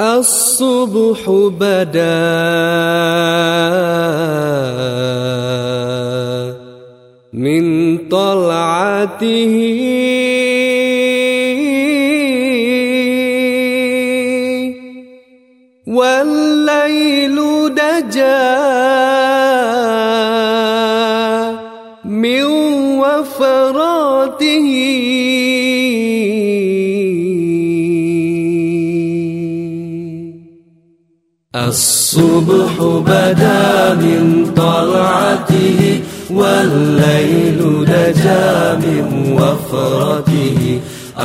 الصبح بدا. من طلعته والليل دجا. الصبح بدا من طلعته والليل دجا من وفرته.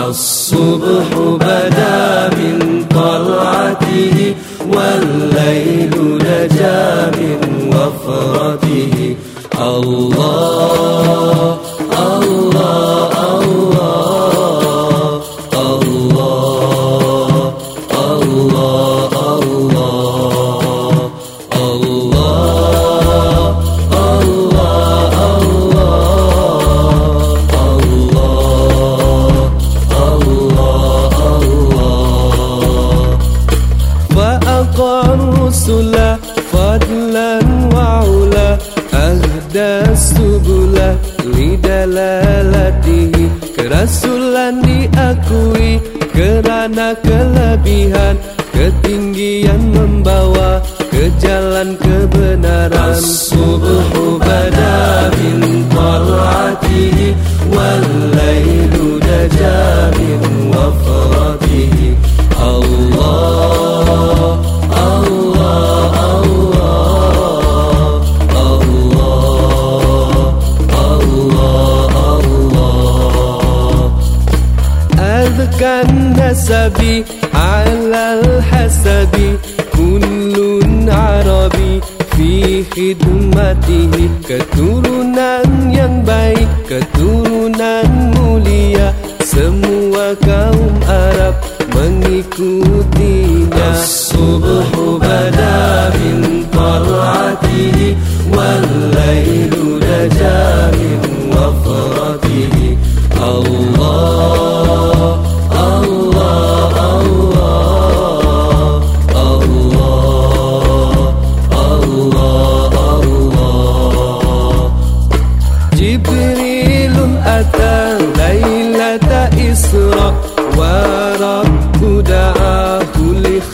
الصبح بدا من طلعته والليل دجا من وفرته. الله Ni dalalati Kerasulan diakui Kerana kelebihan Ketinggian membawa Ke jalan kebenaran. Subuhu badamin Tolatihi Walayin النسب على الحسب كل عربي في خدمته keturunan yang baik keturunan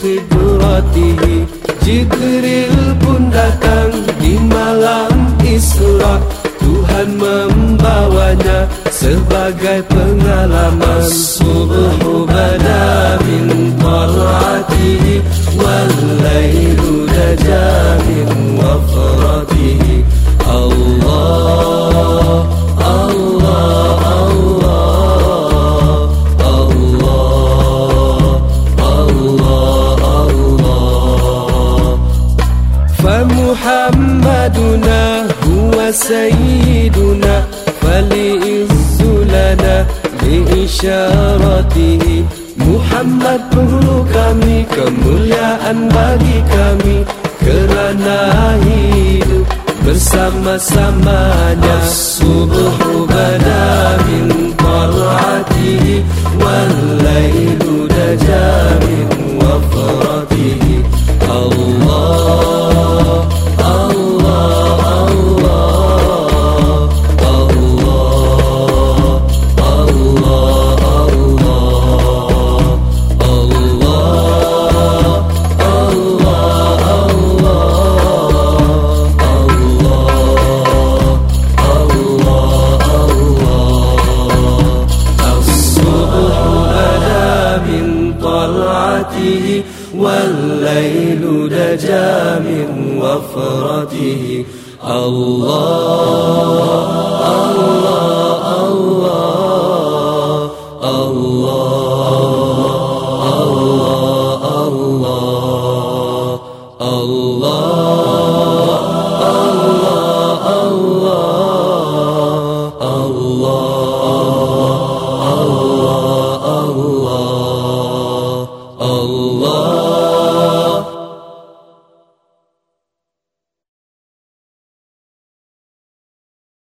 khidratihi Jibril pun datang di malam Isra. Tuhan membawanya sebagai pengalaman. Subuh bada min tal'atihi Wal laylu سيدنا فليعز لنا بإشارته Muhammad guru kami kemuliaan bagi kami kerana hidup bersama-samanya subuh bada min الليل نجا من وفرته الله الله الله الله الله الله الله الله الله الله الله